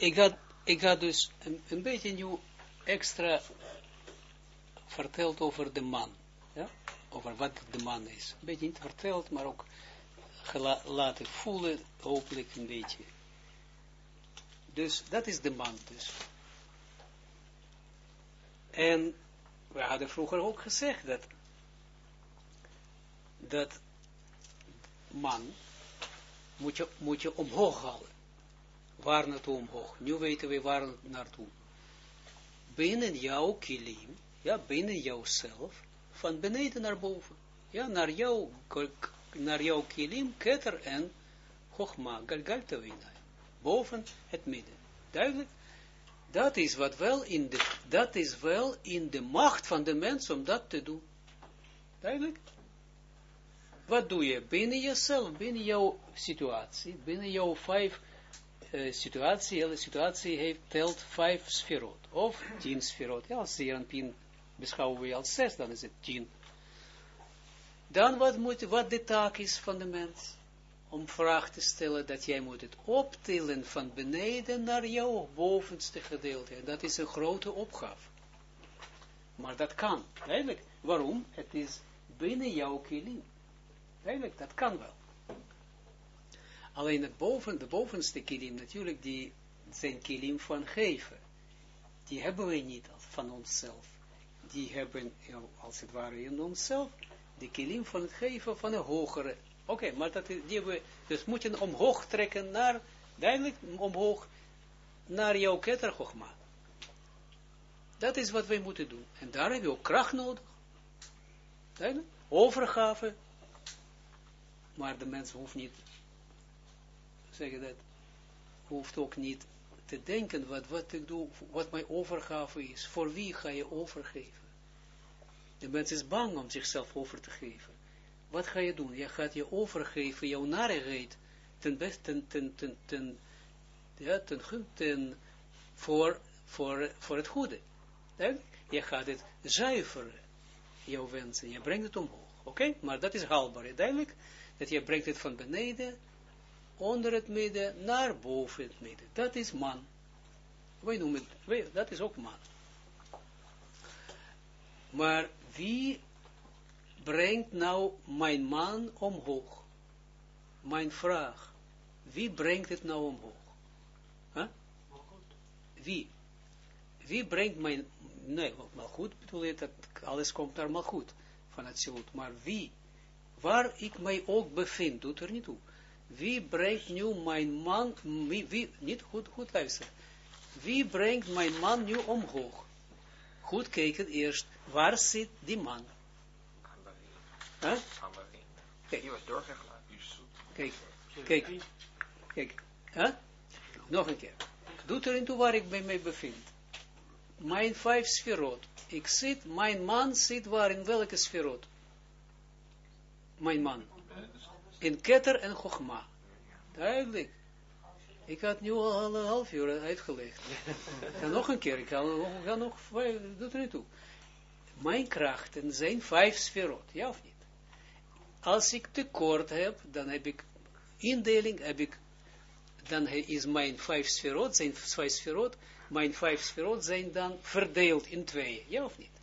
ik had, ik had dus een, een beetje nu extra verteld over de man. Ja? Over wat de man is. Een beetje niet verteld, maar ook laten voelen, hopelijk een beetje. Dus dat is de man dus. En we hadden vroeger ook gezegd dat dat man moet je, moet je omhoog halen. Waar naartoe omhoog? Nu weten we waar naartoe. Binnen jouw kilim, ja, binnen jouzelf, van beneden naar boven. Ja, naar jouw, naar jouw kilim, keter en chogma, galgaltawina. Boven het midden. Duidelijk? Dat is wat wel in de, dat is wel in de macht van de mens om dat te doen. Duidelijk? Wat doe je binnen jezelf, binnen jouw situatie, binnen jouw vijf uh, situatie, hele situatie heeft, telt vijf sferot, of tien sferot. Ja, als pin beschouwen we als zes, dan is het tien. Dan wat, moet, wat de taak is van de mens? Om vraag te stellen dat jij moet het optillen van beneden naar jouw bovenste gedeelte. En dat is een grote opgave. Maar dat kan, eigenlijk. Waarom? Het is binnen jouw kilim. Eigenlijk, dat kan wel. Alleen boven, de bovenste kilim natuurlijk, die zijn kilim van geven. Die hebben we niet van onszelf. Die hebben, als het ware, in onszelf, de kilim van het geven van een hogere. Oké, maar dat, die we, dus moet je omhoog trekken naar, duidelijk omhoog, naar jouw kettergogma. Dat is wat wij moeten doen. En daar hebben we ook kracht nodig. Duidelijk? Overgave maar de mens hoeft niet, zeggen dat, hoeft ook niet te denken wat, wat ik doe, wat mijn overgave is. Voor wie ga je overgeven? De mens is bang om zichzelf over te geven. Wat ga je doen? Je gaat je overgeven, jouw narigheid, ten beste, ten, ten, ten, ten, ja, ten, ten, voor, voor, voor het goede. Je gaat het zuiveren, jouw wensen, je brengt het omhoog. Oké, maar dat is haalbaar, duidelijk dat je brengt het van beneden, onder het midden, naar boven het midden. Dat is man. Wij noemen het, dat is ook man. Maar wie brengt nou mijn man omhoog? Mijn vraag. Wie brengt het nou omhoog? Huh? Wie? Wie brengt mijn... Nee, maar goed bedoel je dat alles komt daar maar goed van het zilut. Maar wie waar ik mij ook bevind, doet er niet toe. Wie brengt nu mijn man, wie, wie, niet goed, goed luisteren. Wie brengt mijn man nu omhoog? Goed kijken eerst, waar zit die man? Huh? Kijk. Kijk, kijk, kijk. Huh? Nog een keer. Doet er niet toe waar ik bij mij bevind. Mijn vijf sferot. Ik zit, mijn man zit waar, in welke sferot? mijn man. In Keter en Chogma. Duidelijk. Ik had nu al een half uur uitgelegd. en nog een keer, ik ga, nog, doet er niet toe. Mijn krachten zijn vijf sferot, ja of niet? Als ik tekort heb, dan heb ik indeling, heb ik, dan is mijn vijf sferot, zijn vijf sferot, mijn vijf sferot zijn dan verdeeld in twee, ja of niet?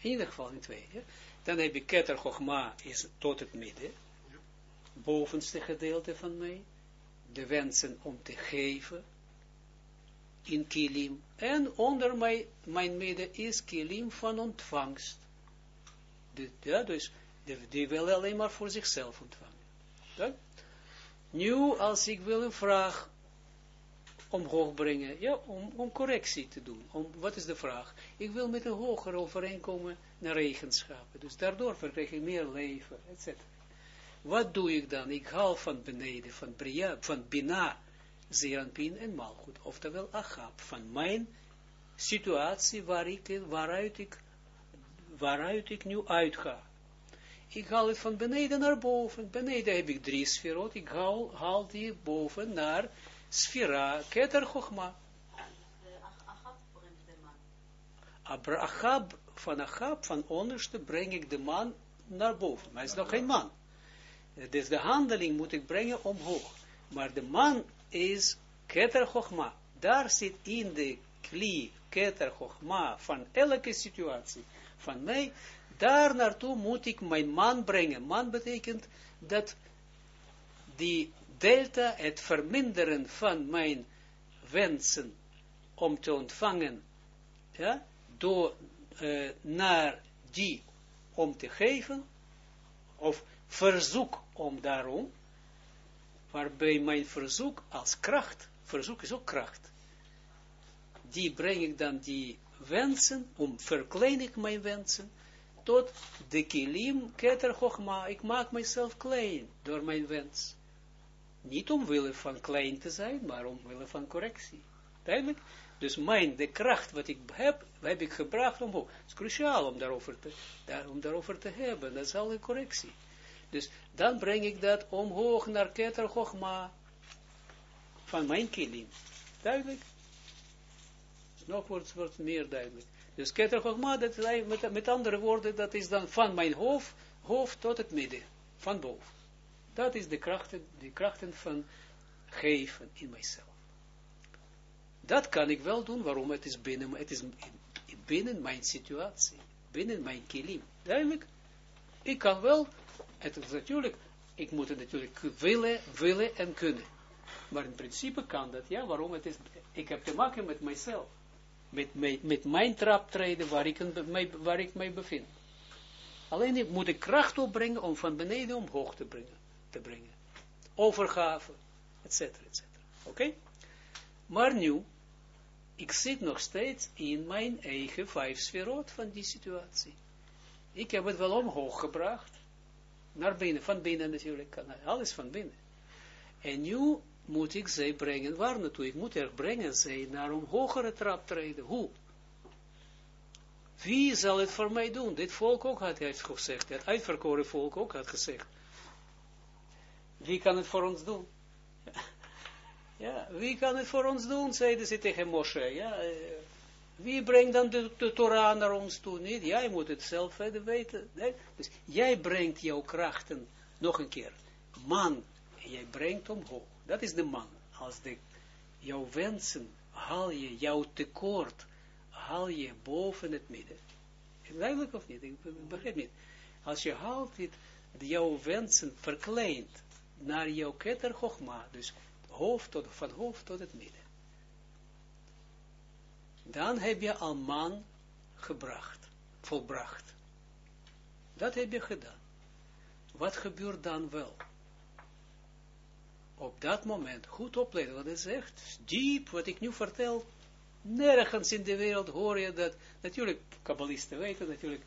In ieder geval in twee, ja? Dan heb je Keter Chochma is tot het midden. Bovenste gedeelte van mij. De wensen om te geven. In kilim. En onder mij, mijn midden is kilim van ontvangst. Ja, dus die wil alleen maar voor zichzelf ontvangen. Nu, als ik wil een vraag omhoog brengen, ja, om, om correctie te doen. Om, wat is de vraag? Ik wil met een hoger overeenkomen naar eigenschappen. Dus daardoor verkrijg ik meer leven, etc. Wat doe ik dan? Ik haal van beneden, van Bria, van Bina, Zeranpin en Malchut, oftewel Achab, van mijn situatie waar ik, waaruit, ik, waaruit ik nu uitga. Ik haal het van beneden naar boven. Beneden heb ik drie sferot. Ik haal, haal die boven naar Sfera, Keter Chochma. Achab, van Achab, van onderste, breng ik de man naar boven. Maar hij is nog geen man. Dus de handeling moet ik brengen omhoog. Maar de man is Keter Chochma, daar zit in de kli, Keter van elke situatie, van mij, daar naartoe moet ik mijn man brengen. Man betekent dat die delta, het verminderen van mijn wensen om te ontvangen, ja, door uh, naar die om te geven, of verzoek om daarom, waarbij mijn verzoek als kracht, verzoek is ook kracht, die breng ik dan die wensen, om verklein ik mijn wensen, tot de kilim keter chogma, ik maak mijzelf klein door mijn wens. Niet omwille van klein te zijn, maar omwille van correctie. Duidelijk? Dus mijn, de kracht wat ik heb, heb ik gebracht omhoog. Het is cruciaal om daarover te, daar, om daarover te hebben. Dat is al een correctie. Dus dan breng ik dat omhoog naar Keter Chochma van mijn kilim. Duidelijk? Nog wordt het meer duidelijk. Dus Keter Chochma, dat met, met andere woorden, dat is dan van mijn hoofd, hoofd tot het midden, van boven. Dat is de krachten, de krachten van geven in mijzelf. Dat kan ik wel doen, waarom het is binnen, het is binnen mijn situatie, binnen mijn kilim. Duidelijk? Ik kan wel, het is natuurlijk, ik moet het natuurlijk willen, willen en kunnen. Maar in principe kan dat, ja, waarom het is, ik heb te maken met mijzelf. Met, met, met mijn traptreden waar ik, waar ik mij bevind. Alleen moet ik kracht opbrengen om van beneden omhoog te brengen. Te brengen. Overgave, et cetera, et cetera. Oké? Maar nu, ik zit nog steeds in mijn eigen vijf sferot van die situatie. Ik heb het wel omhoog gebracht, naar binnen, van binnen natuurlijk, alles van binnen. En nu moet ik ze brengen, waar naartoe? Ik moet er brengen ze naar een hogere trap treden. Hoe? Wie zal het voor mij doen? Dit volk ook had hij gezegd, het uitverkoren volk ook had gezegd. Wie kan het voor ons doen? Ja, wie kan het voor ons doen, zeiden ze tegen Moshe. Ja, eh, wie brengt dan de, de, Torah naar ons toe? Niet, jij moet het zelf verder weten. Nee? Dus jij brengt jouw krachten, nog een keer, man, jij brengt omhoog. Dat is de man. Als de, jouw wensen haal je, jouw tekort, haal je boven het midden. Duidelijk of niet? Ik begrijp niet. Als je haalt dit, jouw wensen verkleint naar jouw keter dus hoofd tot, van hoofd tot het midden. Dan heb je al man gebracht, volbracht. Dat heb je gedaan. Wat gebeurt dan wel? Op dat moment, goed opletten wat het zegt, diep wat ik nu vertel, nergens in de wereld hoor je dat, natuurlijk, kabbalisten weten, natuurlijk,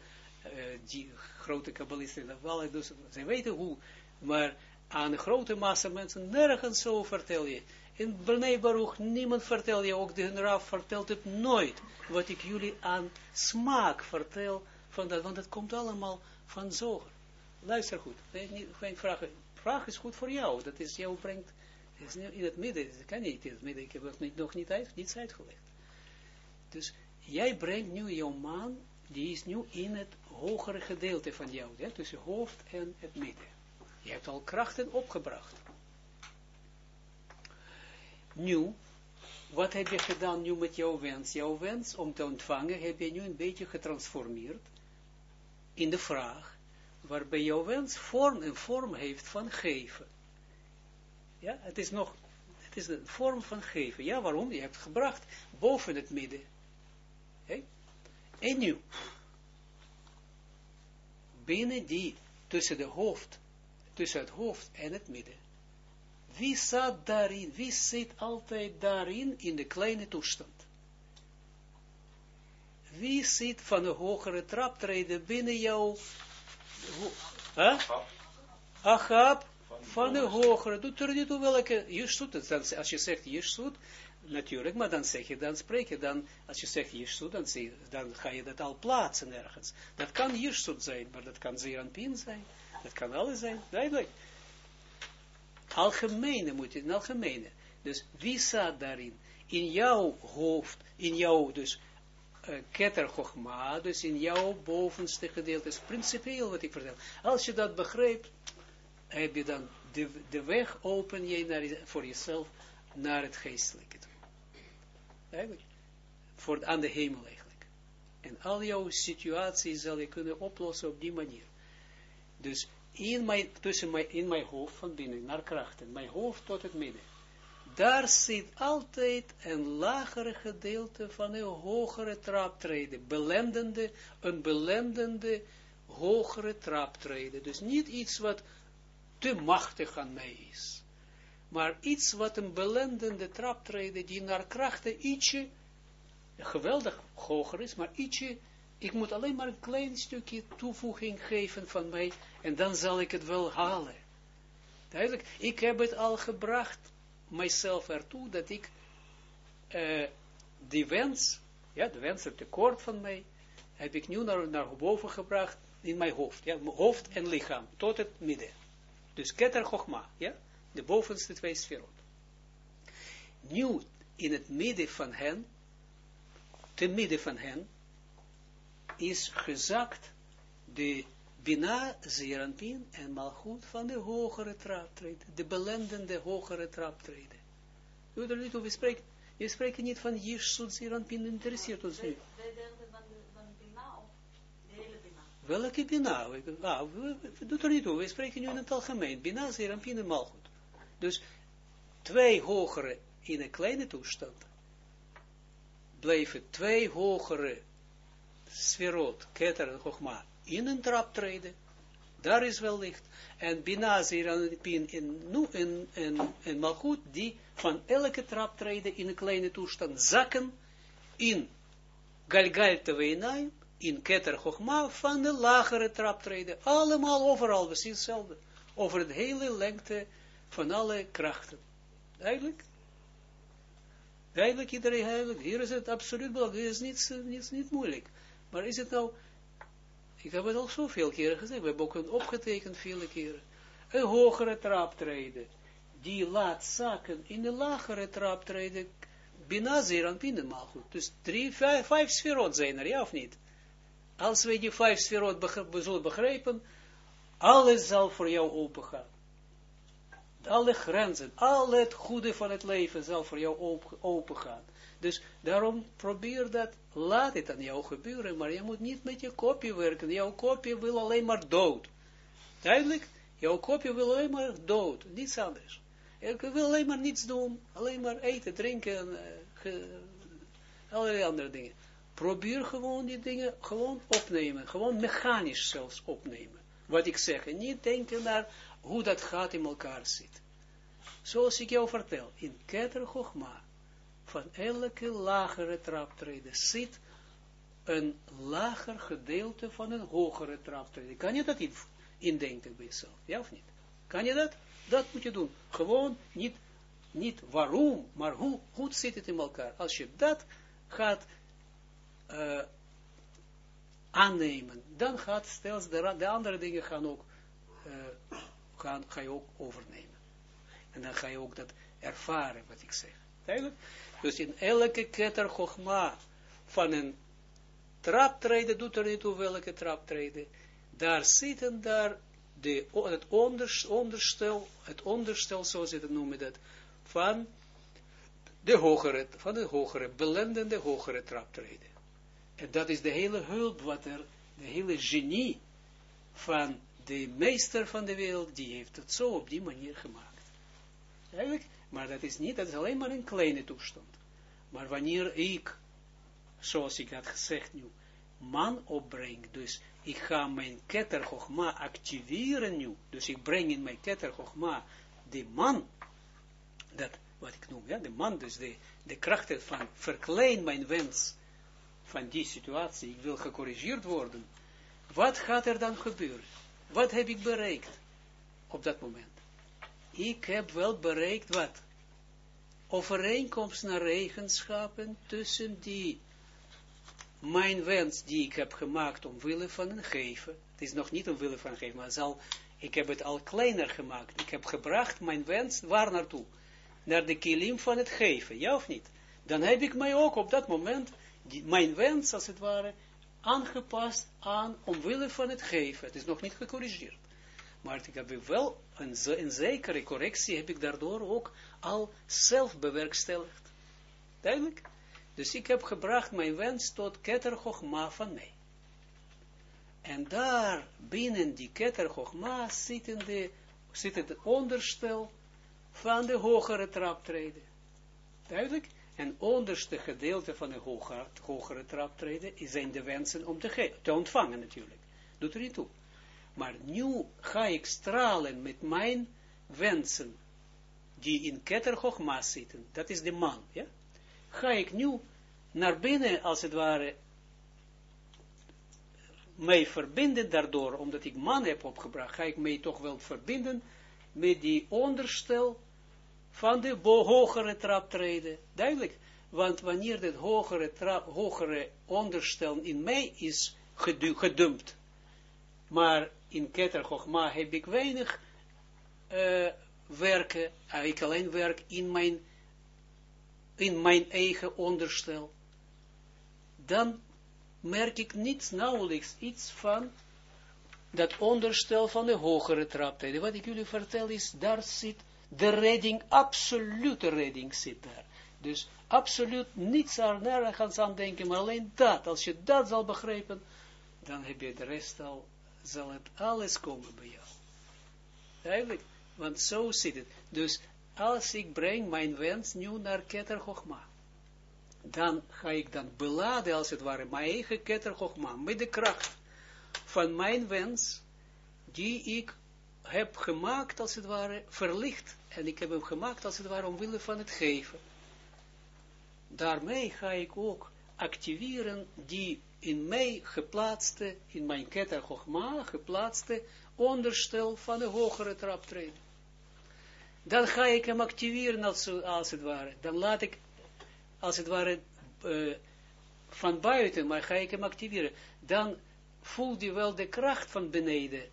uh, die grote kabbalisten, dus, ze weten hoe, maar aan een grote massa mensen, nergens zo vertel je. In Bernay Baruch, niemand vertel je, ook de Raf vertelt het nooit, wat ik jullie aan smaak vertel, van dat, want het komt allemaal van zoger. Luister goed, geen vragen. Vraag is goed voor jou, dat is jou brengt, is in het midden, dat kan niet in het midden, ik heb het nog niet uit, niets uitgelegd. Dus jij brengt nu jouw man, die is nu in het hogere gedeelte van jou, ja, tussen hoofd en het midden. Je hebt al krachten opgebracht. Nu, wat heb je gedaan nu met jouw wens? Jouw wens om te ontvangen heb je nu een beetje getransformeerd in de vraag, waarbij jouw wens vorm en vorm heeft van geven. Ja, het is nog, het is een vorm van geven. Ja, waarom? Je hebt gebracht boven het midden. Okay? En nu, binnen die, tussen de hoofd tussen het hoofd en het midden. Wie zat daarin, wie zit altijd daarin in de kleine toestand? Wie zit van de hogere traptreden binnen jou? Huh? Achab van de hogere, doet er niet toe welke Jeshut, als je zegt Jeshut, natuurlijk, maar dan zeg je, dan spreek je, dan, als je zegt Jeshut, dan, dan ga je dat al plaatsen ergens. Dat kan Jeshut zijn, maar dat kan Zeranpin zijn. Het kan alles zijn, duidelijk. Algemene moet in algemene. Dus wie staat daarin? In jouw hoofd, in jouw dus uh, dus in jouw bovenste gedeelte, is principieel wat ik vertel. Als je dat begrijpt, heb je dan de, weg open je naar, voor jezelf naar het geestelijke. Eigenlijk, voor, aan de hemel eigenlijk. En al jouw situaties zal je kunnen oplossen op die manier. Dus in mijn, tussen mijn, in mijn hoofd van binnen, naar krachten, mijn hoofd tot het midden. Daar zit altijd een lagere gedeelte van een hogere traptreden, belendende, een belendende hogere traptreden. Dus niet iets wat te machtig aan mij is, maar iets wat een belendende traptreden, die naar krachten ietsje, geweldig hoger is, maar ietsje ik moet alleen maar een klein stukje toevoeging geven van mij en dan zal ik het wel halen. Duidelijk, ik heb het al gebracht, mijzelf ertoe, dat ik uh, die wens, ja, de wens, het tekort van mij, heb ik nu naar, naar boven gebracht in mijn hoofd, ja, mijn hoofd en lichaam, tot het midden. Dus keter chogma, ja, de bovenste twee sferot. Nu, in het midden van hen, te midden van hen, is gezakt de Bina, Zeranpin en Malchut van de hogere traptreden, de belendende hogere traptreden. Doe er niet over spreken. Je spreekt niet van Jirsut Zeranpin, interesseert ons niet. Welke Bina? Ah, doe er niet over, we spreken nu in het algemeen. Bina, Zeranpin en Malchut. Dus twee hogere in een kleine toestand. Blijven twee hogere sferot, keter en chogma, in een trap treden, daar is wel licht. En Bina, Pin in, nu, Malchut, die van elke trap treden in een kleine toestand zakken in Galgal in Keter Chogma, van de lagere trap treden. Allemaal overal, precies hetzelfde. Over het hele lengte van alle krachten. Duidelijk? Duidelijk, iedereen duidelijk. Hier is het absoluut belangrijk. Hier is niets, niets, niet moeilijk. Maar is het nou, ik heb het al zoveel keren gezegd, we hebben ook een opgetekend vele keren, een hogere traptreden, die laat zakken in de lagere traptreden, binazer aan binnenmaal goed. Dus drie, vijf, vijf sferot zijn er, ja of niet? Als we die vijf sferot zullen begrijpen, alles zal voor jou opengaan. Alle grenzen, al het goede van het leven zal voor jou opengaan. Dus daarom probeer dat, laat het aan jou gebeuren, maar je moet niet met je kopje werken. Jouw kopje wil alleen maar dood. Duidelijk? Jouw kopje wil alleen maar dood, niets anders. Ik wil alleen maar niets doen, alleen maar eten, drinken, uh, allerlei andere dingen. Probeer gewoon die dingen gewoon opnemen, gewoon mechanisch zelfs opnemen. Wat ik zeg, en niet denken naar hoe dat gaat in elkaar zit. Zoals ik jou vertel, in Keter Chochma, van elke lagere traptreden zit een lager gedeelte van een hogere traptreden. Kan je dat indenken bij jezelf? Ja of niet? Kan je dat? Dat moet je doen. Gewoon niet, niet waarom, maar hoe goed zit het in elkaar. Als je dat gaat uh, aannemen, dan gaat stels de, de, andere dingen gaan ook, uh, gaan, ga je ook overnemen. En dan ga je ook dat ervaren, wat ik zeg. Duidelijk? Dus in elke keter van een traptreden, doet er niet toe welke traptreden, daar zitten daar de, het onderstel, het onderstel, zoals ze het noemen dat, van de hogere, van de hogere, belendende hogere traptreden. En dat is de hele hulp, wat er, de hele genie van de meester van de wereld, die heeft het zo op die manier gemaakt. Maar dat is niet, dat is alleen maar een kleine toestand. Maar wanneer ik, zoals ik had gezegd nu, man opbreng, dus ik ga mijn keter activeren nu, dus ik breng in mijn keter de man, dat wat ik noem, ja, de man, dus de, de krachten van verklein mijn wens van die situatie, ik wil gecorrigeerd worden, wat gaat er dan gebeuren? Wat heb ik bereikt op dat moment? Ik heb wel bereikt wat? overeenkomst naar eigenschappen tussen die mijn wens die ik heb gemaakt omwille van een geven. Het is nog niet omwille van een geven, maar zal, ik heb het al kleiner gemaakt. Ik heb gebracht mijn wens waar naartoe? Naar de kilim van het geven, ja of niet? Dan heb ik mij ook op dat moment, die, mijn wens als het ware, aangepast aan omwille van het geven. Het is nog niet gecorrigeerd. Maar ik heb wel een, een zekere correctie heb ik daardoor ook al zelf bewerkstelligd. Duidelijk? Dus ik heb gebracht mijn wens tot Keter van mij. En daar binnen die Keter zit, de, zit het onderstel van de hogere traptreden. Duidelijk? En onderste gedeelte van de hogere, hogere traptreden zijn de wensen om te, te ontvangen natuurlijk. Doet er niet toe. Maar nu ga ik stralen met mijn wensen, die in Keter Chochma zitten. Dat is de man, ja? Ga ik nu naar binnen, als het ware, mij verbinden daardoor, omdat ik man heb opgebracht, ga ik mij toch wel verbinden met die onderstel van de hogere traptreden. Duidelijk. Want wanneer dit hogere, hogere onderstel in mij is gedumpt, maar in Keter heb ik weinig uh, werken, ik alleen werk in mijn, in mijn eigen onderstel, dan merk ik niets, nauwelijks iets van dat onderstel van de hogere traptreden. Wat ik jullie vertel is, daar zit de redding, absolute redding zit daar. Dus absoluut niets aan nergens aan denken, maar alleen dat. Als je dat zal begrijpen, dan heb je de rest al, zal het alles komen bij jou. Eigenlijk, want zo zit het. Dus als ik breng mijn wens nu naar Keter dan ga ik dan beladen, als het ware, mijn eigen Keter met de kracht van mijn wens, die ik heb gemaakt, als het ware, verlicht. En ik heb hem gemaakt, als het ware, omwille van het geven. Daarmee ga ik ook activeren die in mij geplaatste, in mijn keter Chogma, geplaatste onderstel van de hogere traptreden. Dan ga ik hem activeren als, het ware. Dan laat ik, als het ware, uh, van buiten, maar ga ik hem activeren. Dan voelt hij wel de kracht van beneden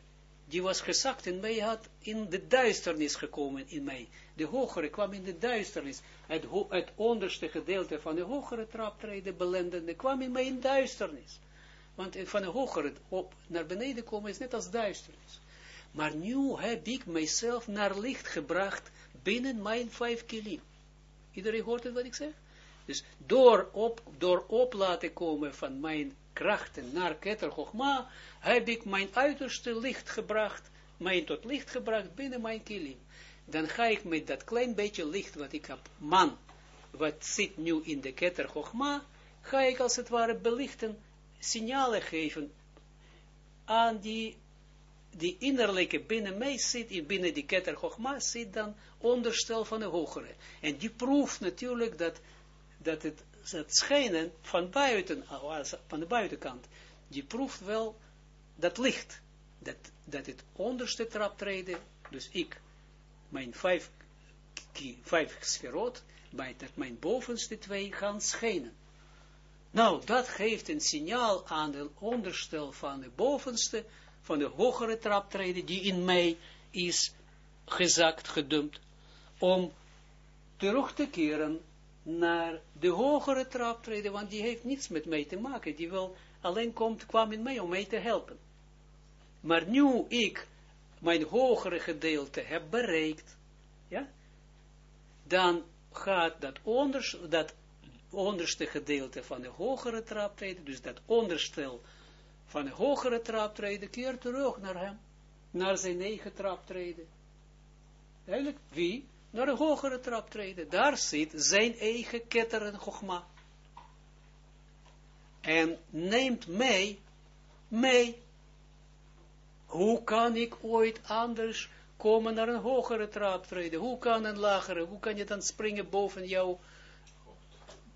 die was gezakt in mij, had in de duisternis gekomen in mij. De hogere kwam in de duisternis. Het, het onderste gedeelte van de hogere traptreden, belendende, kwam in mij in duisternis. Want van de hogere op naar beneden komen is net als duisternis. Maar nu heb ik mijzelf naar licht gebracht binnen mijn vijf kilim. Iedereen hoort het wat ik zeg? Dus door op, door op laten komen van mijn krachten naar Keter Chochma, heb ik mijn uiterste licht gebracht, mijn tot licht gebracht binnen mijn kilim. Dan ga ik met dat klein beetje licht wat ik heb, man, wat zit nu in de Keter Chochma, ga ik als het ware belichten, signalen geven aan die, die innerlijke binnen mij zit, binnen die Keter Chochma zit dan onderstel van de hogere. En die proeft natuurlijk dat, dat het het schijnen van buiten, van de buitenkant, die proeft wel dat licht, dat, dat het onderste traptreden, dus ik, mijn vijf, vijf sferot, bij dat mijn bovenste twee gaan schijnen. Nou, dat geeft een signaal aan de onderstel van de bovenste, van de hogere traptreden, die in mij is gezakt, gedumpt, om terug te keren naar de hogere traptreden, want die heeft niets met mij te maken. Die wil alleen komt, kwam in mij om mij te helpen. Maar nu ik mijn hogere gedeelte heb bereikt, ja, dan gaat dat, onders, dat onderste gedeelte van de hogere traptreden, dus dat onderstel van de hogere traptreden, keert terug naar hem, naar zijn eigen traptreden. Eigenlijk, wie? Naar een hogere trap treden. Daar zit zijn eigen ketter en gogma. En neemt mij, mee. Hoe kan ik ooit anders komen naar een hogere trap treden? Hoe kan een lagere, hoe kan je dan springen boven jou,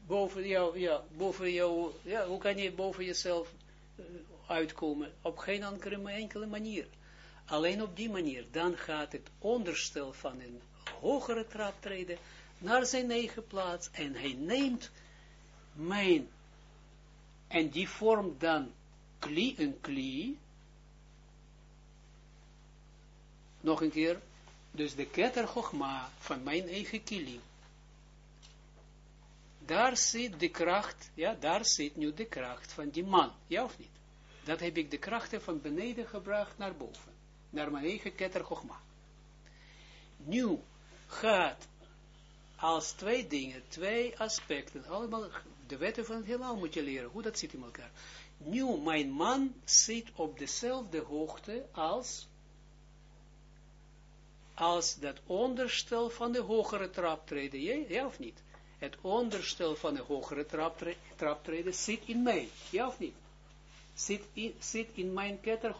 boven jou, ja, boven jou, ja, hoe kan je boven jezelf uh, uitkomen? Op geen enkele manier. Alleen op die manier, dan gaat het onderstel van een hogere traptreden naar zijn eigen plaats en hij neemt mijn en die vormt dan kli, een kli nog een keer dus de keter Chogma van mijn eigen kilim daar zit de kracht, ja, daar zit nu de kracht van die man, ja of niet? Dat heb ik de krachten van beneden gebracht naar boven, naar mijn eigen keter Chogma. nu gaat als twee dingen, twee aspecten, allemaal de wetten van het heelal moet je leren, hoe dat zit in elkaar. Nu, mijn man zit op dezelfde hoogte als, als dat onderstel van de hogere traptreden, ja, ja of niet? Het onderstel van de hogere traptreden zit in mij, ja of niet? Zit in, zit in mijn ketter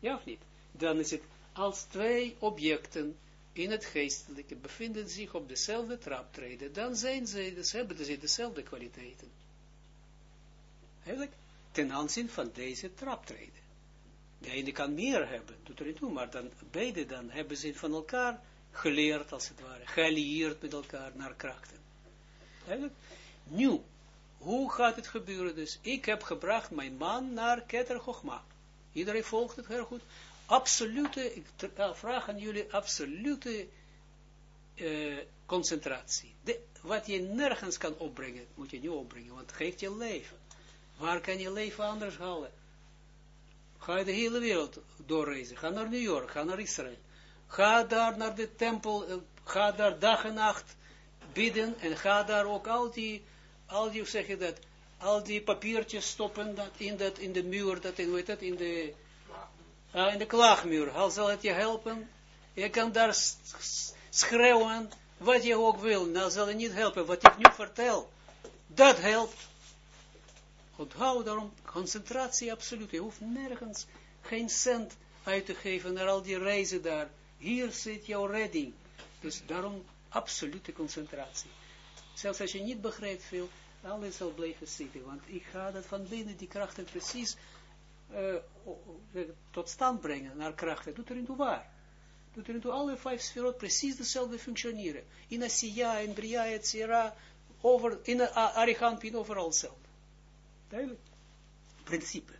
Ja of niet? Dan is het als twee objecten in het geestelijke bevinden zich op dezelfde traptreden, dan zijn ze, dus hebben ze dezelfde kwaliteiten. Eigenlijk ten aanzien van deze traptreden. De ene kan meer hebben, doet er niet toe, maar dan beide dan hebben ze van elkaar geleerd, als het ware, geallieerd met elkaar naar krachten. Eigenlijk, nu, hoe gaat het gebeuren dus? Ik heb gebracht mijn man naar Keter. Iedereen volgt het heel goed absolute, ik vraag aan jullie, absolute uh, concentratie. De, wat je nergens kan opbrengen, moet je nu opbrengen, want het geeft je leven. Waar kan je leven anders halen? Ga je de hele wereld doorreizen. Ga naar New York, ga naar Israël. Ga daar naar de tempel, uh, ga daar dag en nacht bidden en ga daar ook al die, al die, hoe dat, al die papiertjes stoppen dat in, dat, in de muur, dat in, heet dat, in de, uh, in de klaagmuur. Al zal het je helpen. Je kan daar schreeuwen wat je ook wil. Nou zal het niet helpen. Wat ik nu vertel, dat helpt. Onthoud daarom concentratie absoluut. Je hoeft nergens geen cent uit te geven naar al die reizen daar. Hier zit jouw redding. Dus daarom absolute concentratie. Zelfs als je niet begrijpt veel, alles zal blijven zitten. Want ik ga dat van binnen, die krachten precies uh, tot stand brengen naar krachten, doet er niet toe waar. Doet er toe alle vijf sferot precies dezelfde functioneren. In Asiya, in Bria, et cetera, over, in Arichampin, overal hetzelfde. Duidelijk. Principe.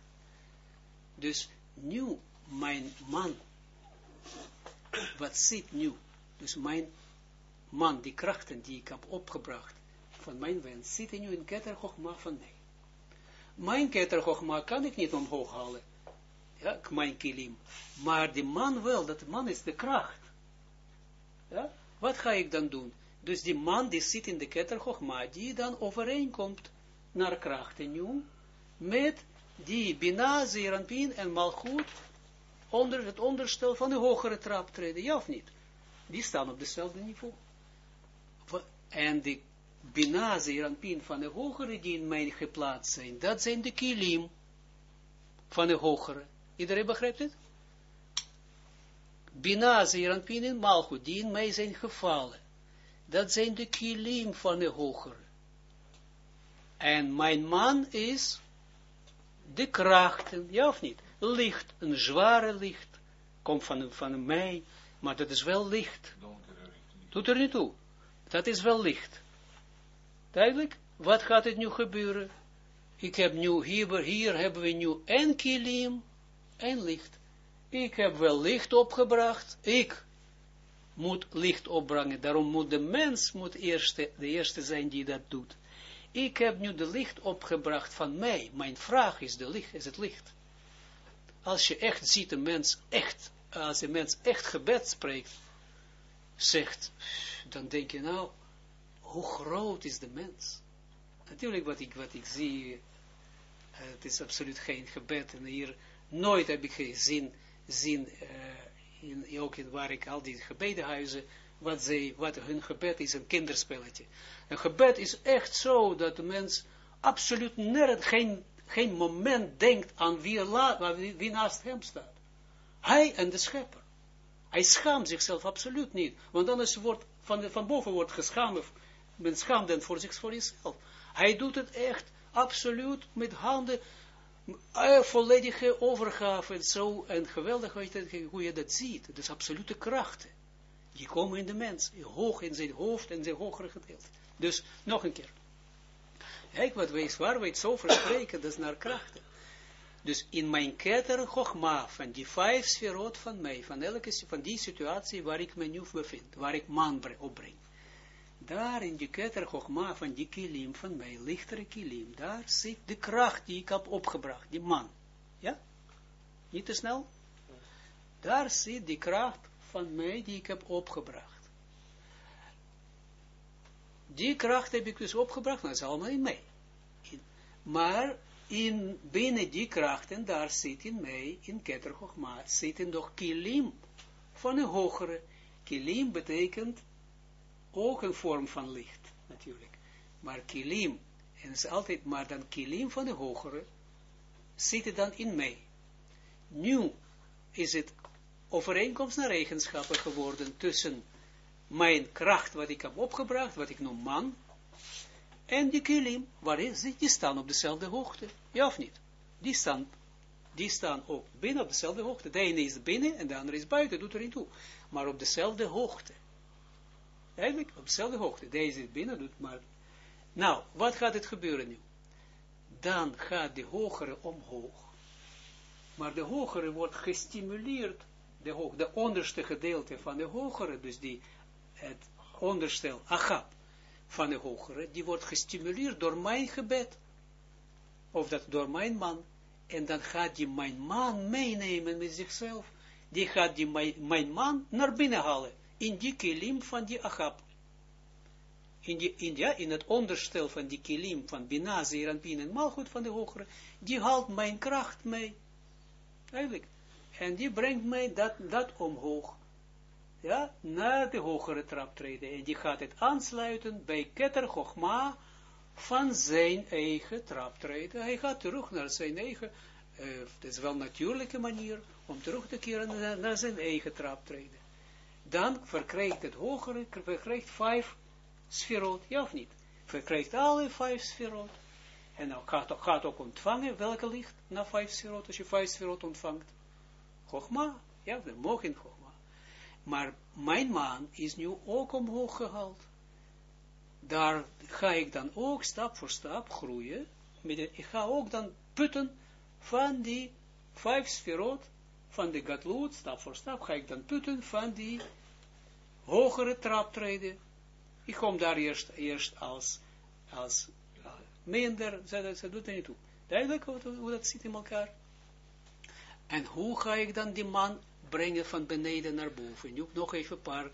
Dus nu, mijn man, wat zit nu? Dus mijn man, die krachten die ik heb opgebracht van mijn wens, zitten nu in Keter van mij mijn keter kan ik niet omhoog halen. Ja, mijn kilim. Maar die man wel, dat man is de kracht. Ja, wat ga ik dan doen? Dus die man die zit in de keter die dan overeenkomt naar krachten nu, met die Bina, Zeranpin en Malchut, onder het onderstel van de hogere traptreden, ja of niet? Die staan op dezelfde niveau. En die Bina, Zeranpin van de hogere die in mij geplaatst zijn, dat zijn de kilim van de hogere. Iedereen begrijpt het? Bina, Zeranpin en Malchut, die in mij zijn gevallen. Dat zijn de kilim van de hogere. En mijn man is de krachten, ja of niet? Licht, een zware licht, komt van, van mij, maar dat is wel licht. Doet er niet toe. Dat is wel licht. Duidelijk? Wat gaat het nu gebeuren? Ik heb nu, hier, hier hebben we nu een kilim, en licht. Ik heb wel licht opgebracht, ik moet licht opbrengen, daarom moet de mens moet eerste, de eerste zijn die dat doet. Ik heb nu de licht opgebracht van mij, mijn vraag is, de licht, is het licht. Als je echt ziet, een mens echt, als een mens echt gebed spreekt, zegt, dan denk je nou, hoe groot is de mens? Natuurlijk wat ik, wat ik zie, uh, het is absoluut geen gebed. En hier nooit heb ik gezien, zien, uh, in, ook in waar ik al die gebedenhuizen, wat, zij, wat hun gebed is, een kinderspelletje. Een gebed is echt zo dat de mens absoluut nergens, geen, geen moment denkt aan wie, wie, naast hem staat. Hij en de schepper. Hij schaamt zichzelf absoluut niet. Want anders wordt van, van boven wordt geschaamd men schaamt dan voor zich, voor jezelf. Hij doet het echt absoluut met handen, uh, volledige overgave en zo, en geweldig hoe je dat ziet. Is absolute krachten. Die komen in de mens, hoog in zijn hoofd en zijn hogere gedeelte. Dus, nog een keer. Kijk wat wij, waar wij het zo verspreken, dat is naar krachten. Dus in mijn ketter Chogma, van die vijf sferot van mij, van elke, van die situatie waar ik me nu bevind, waar ik man opbreng daar in die keter van die kilim van mij, lichtere kilim, daar zit de kracht die ik heb opgebracht, die man. Ja? Niet te snel? Daar zit die kracht van mij die ik heb opgebracht. Die kracht heb ik dus opgebracht, dat is allemaal in mij. maar in, binnen die krachten, daar zit in mij, in Keter zitten nog kilim van een hogere. Kilim betekent ook een vorm van licht, natuurlijk. Maar kilim, en is altijd maar dan kilim van de hogere, zitten dan in mij. Nu is het overeenkomst naar eigenschappen geworden tussen mijn kracht, wat ik heb opgebracht, wat ik noem man, en die kilim, waar is die? Die staan op dezelfde hoogte, ja of niet? Die staan, die staan ook binnen op dezelfde hoogte. De ene is binnen en de andere is buiten, doet er niet toe. Maar op dezelfde hoogte. Eigenlijk op dezelfde hoogte. Deze is binnen, doet maar. Nou, wat gaat het gebeuren nu? Dan gaat de hogere omhoog. Maar de hogere wordt gestimuleerd, de, onderste gedeelte van de hogere, dus die, het onderstel, agap, van de hogere, die wordt gestimuleerd door mijn gebed. Of dat door mijn man. En dan gaat die mijn man meenemen met zichzelf. Die gaat die mijn man naar binnen halen. In die kilim van die agap. In, die, in, in het onderstel van die kilim van Bina, en Malchut van de hogere. Die haalt mijn kracht mee. Eigenlijk. En die brengt mij dat, dat omhoog ja, naar de hogere trap treden. En die gaat het aansluiten bij Keter Chochma van zijn eigen traptreden. Hij gaat terug naar zijn eigen, uh, het is wel natuurlijke manier, om terug te keren naar, naar zijn eigen traptreden. Dan verkrijgt het hogere, verkrijgt vijf sferot, ja of niet? Verkrijgt alle vijf sferot. En dan gaat, gaat ook ontvangen, welke licht na vijf sferot, als je vijf sferot ontvangt. Chogma, ja, we mogen Chogma. Maar mijn maan is nu ook omhoog gehaald. Daar ga ik dan ook stap voor stap groeien. Ik ga ook dan putten van die vijf sferot, van de gatloed, stap voor stap, ga ik dan putten van die hogere traptreden. Ik kom daar eerst, eerst als, als uh, minder, ze, ze doet er niet toe. Duidelijk hoe dat zit in elkaar. En hoe ga ik dan die man brengen van beneden naar boven. Nu nog even een paar,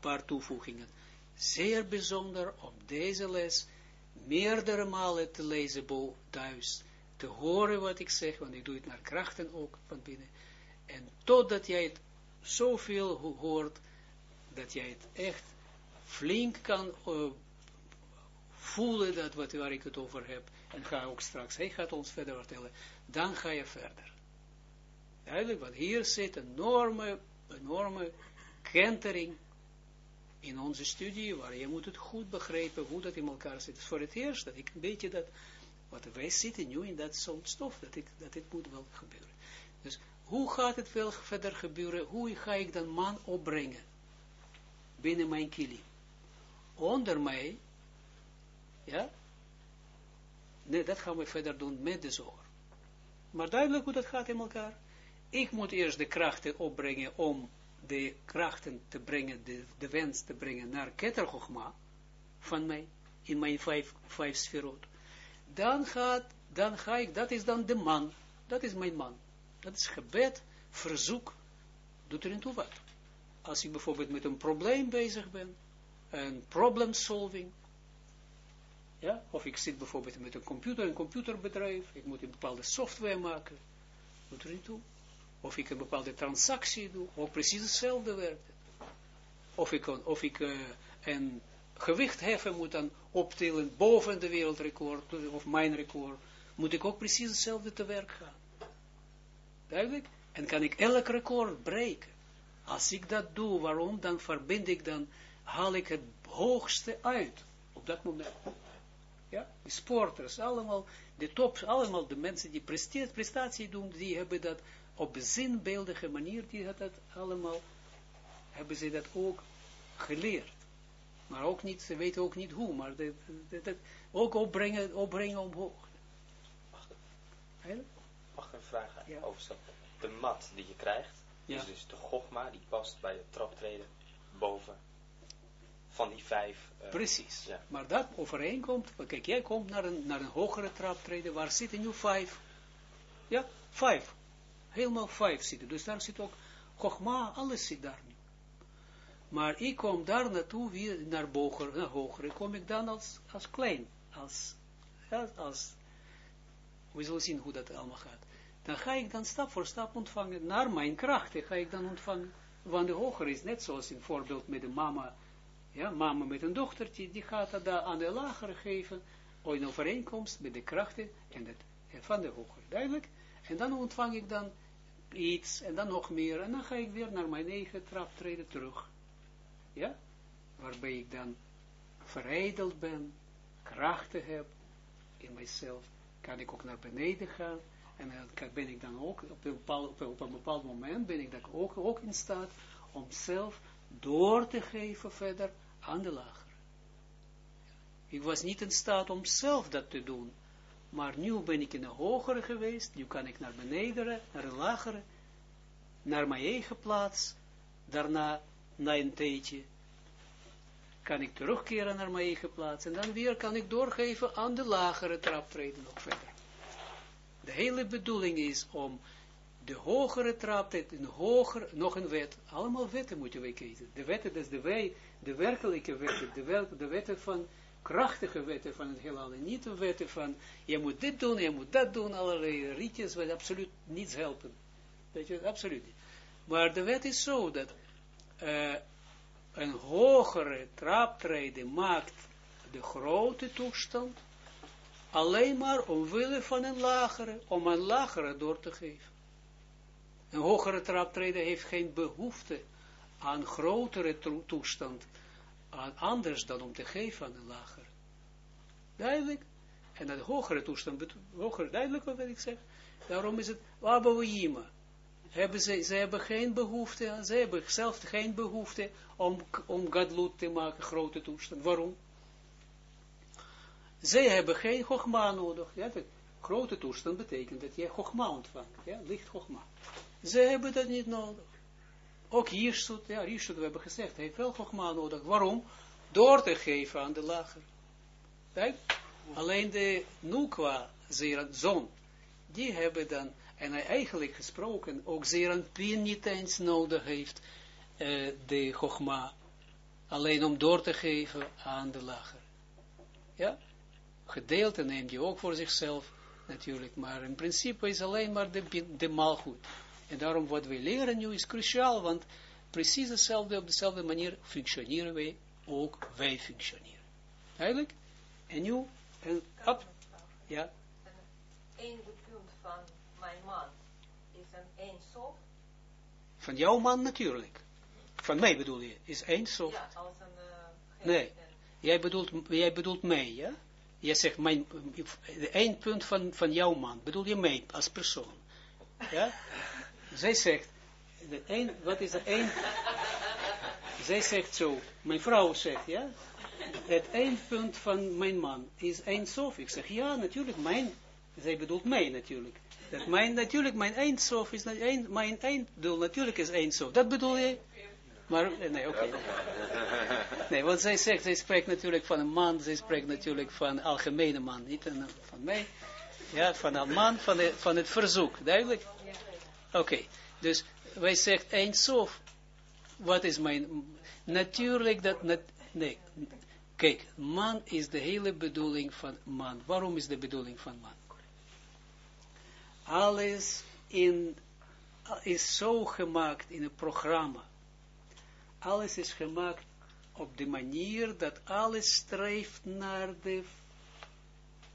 paar toevoegingen. Zeer bijzonder om deze les meerdere malen te lezen thuis. Te horen wat ik zeg, want ik doe het naar krachten ook van binnen. En totdat jij het zoveel hoort, dat jij het echt flink kan uh, voelen, dat wat, waar ik het over heb. En ga ook straks, hij gaat ons verder vertellen. Dan ga je verder. Duidelijk, want hier zit een enorme, enorme kentering in onze studie, waar je moet het goed begrijpen hoe dat in elkaar zit. voor het eerst dat ik een beetje dat, wat wij zitten nu in dat soort stof, dat, ik, dat dit moet wel gebeuren. Dus hoe gaat het wel verder gebeuren? Hoe ga ik dan man opbrengen binnen mijn kili? Onder mij, ja, nee, dat gaan we verder doen met de zorg. Maar duidelijk hoe dat gaat in elkaar ik moet eerst de krachten opbrengen om de krachten te brengen, de, de wens te brengen naar Ketergogma van mij, in mijn vijf, vijf sferot. Dan gaat, dan ga ik, dat is dan de man, dat is mijn man. Dat is gebed, verzoek, doet er niet toe wat. Als ik bijvoorbeeld met een probleem bezig ben, een problem solving, ja, of ik zit bijvoorbeeld met een computer, een computerbedrijf, ik moet een bepaalde software maken, doet er niet toe. Of ik een bepaalde transactie doe, ook precies hetzelfde werkt. Of ik, of ik uh, een gewicht heffen moet dan optillen boven de wereldrecord, of mijn record, moet ik ook precies hetzelfde te werk gaan. Duidelijk? En kan ik elk record breken. Als ik dat doe, waarom? Dan verbind ik, dan haal ik het hoogste uit. Op dat moment. Ja, de sporters, allemaal, de tops, allemaal de mensen die prestatie doen, die hebben dat op zinbeeldige manier, die had dat allemaal, hebben ze dat ook geleerd. Maar ook niet, ze weten ook niet hoe, maar dat, ook opbrengen, opbrengen omhoog. Ik, mag ik een vraag ja. De mat die je krijgt, ja. is dus de gogma, die past bij het traptreden boven van die vijf. Uh, Precies, ja. maar dat overeenkomt, kijk, jij komt naar een, naar een hogere traptreden, waar zitten nu vijf? Ja, vijf helemaal vijf zitten. Dus daar zit ook Chogma, alles zit daar nu. Maar ik kom daar naartoe, weer naar hoger, naar hoger, kom ik dan als, als klein, als, als, we zullen zien hoe dat allemaal gaat. Dan ga ik dan stap voor stap ontvangen, naar mijn krachten ga ik dan ontvangen, want de hoger is net zoals in voorbeeld met de mama, ja, mama met een dochtertje, die gaat dat aan de lagere geven, in overeenkomst met de krachten en het, van de hoger, duidelijk? En dan ontvang ik dan iets, en dan nog meer, en dan ga ik weer naar mijn eigen traptreden terug. Ja? Waarbij ik dan verijdeld ben, krachten heb in mijzelf, kan ik ook naar beneden gaan, en dan ben ik dan ook, op een bepaald, op een bepaald moment, ben ik dan ook, ook in staat om zelf door te geven verder aan de lager. Ik was niet in staat om zelf dat te doen, maar nu ben ik in een hogere geweest, nu kan ik naar beneden, naar een lagere, naar mijn eigen plaats, daarna, na een tijdje, kan ik terugkeren naar mijn eigen plaats, en dan weer kan ik doorgeven aan de lagere traptreden nog verder. De hele bedoeling is om de hogere traptreden, een hoger, nog een wet, allemaal wetten moeten wij kiezen. De wetten, dat is de, wij, de werkelijke wetten, de, de wetten van krachtige wetten van het heelal, en niet de wetten van, je moet dit doen, je moet dat doen, allerlei rietjes, wat absoluut niets helpen. Weet je, absoluut niet. Maar de wet is zo, dat uh, een hogere traptreden maakt de grote toestand, alleen maar omwille van een lagere, om een lagere door te geven. Een hogere traptreden heeft geen behoefte aan grotere toestand, anders dan om te geven aan de lagere. Duidelijk? En dat hogere toestand, hogere, duidelijk wat ik zeg? Daarom is het, Abouhima. Hebben ze, ze hebben geen behoefte, ze hebben zelf geen behoefte om, om gadlut te maken, grote toestand. Waarom? Zij hebben geen gogma nodig. Ja, grote toestand betekent dat je gogma ontvangt. Ja, licht gogma. Zij hebben dat niet nodig. Ook Jirsut, ja, Jirsut, we hebben gezegd, heeft wel Chogma nodig. Waarom? Door te geven aan de lager. Kijk, alleen de Nukwa, zon, die hebben dan, en hij eigenlijk gesproken, ook Zeranpin niet eens nodig heeft, uh, de Chogma, alleen om door te geven aan de lager. Ja, gedeelte neemt je ook voor zichzelf, natuurlijk, maar in principe is alleen maar de, de malgoed. En daarom wat we leren nu is cruciaal, want precies hetzelfde, op dezelfde manier functioneren wij, ook wij functioneren. Eigenlijk? En nu, en ja punt van mijn man is een één zo. Van jouw man natuurlijk. Van mij bedoel je, is één zo. Ja, als een... Uh, nee, jij bedoelt, jij bedoelt mij, ja? Jij zegt, mijn, één punt van, van jouw man, bedoel je mij als persoon. Ja? zij zegt, de een, wat is er één? zij zegt zo, mijn vrouw zegt, ja, het eindpunt van mijn man is eindsof. Ik zeg, ja, natuurlijk, mijn, zij bedoelt mij natuurlijk. Dat mijn, natuurlijk, mijn eindsof is, eind, mijn einddoel natuurlijk is eindsof. Dat bedoel je? Maar, eh, nee, oké. Nee, want zij zegt, zij spreekt natuurlijk van een man, zij spreekt natuurlijk van een algemene man, niet een, van mij. Ja, van een man, van, de, van het verzoek, duidelijk? Oké, dus wij zegt eindsof. Wat is mijn... Natuurlijk dat... nee, kijk, man is de hele bedoeling van man. Waarom is de bedoeling van man? Alles in, is zo gemaakt in een programma. Alles is gemaakt op de manier dat alles streeft naar de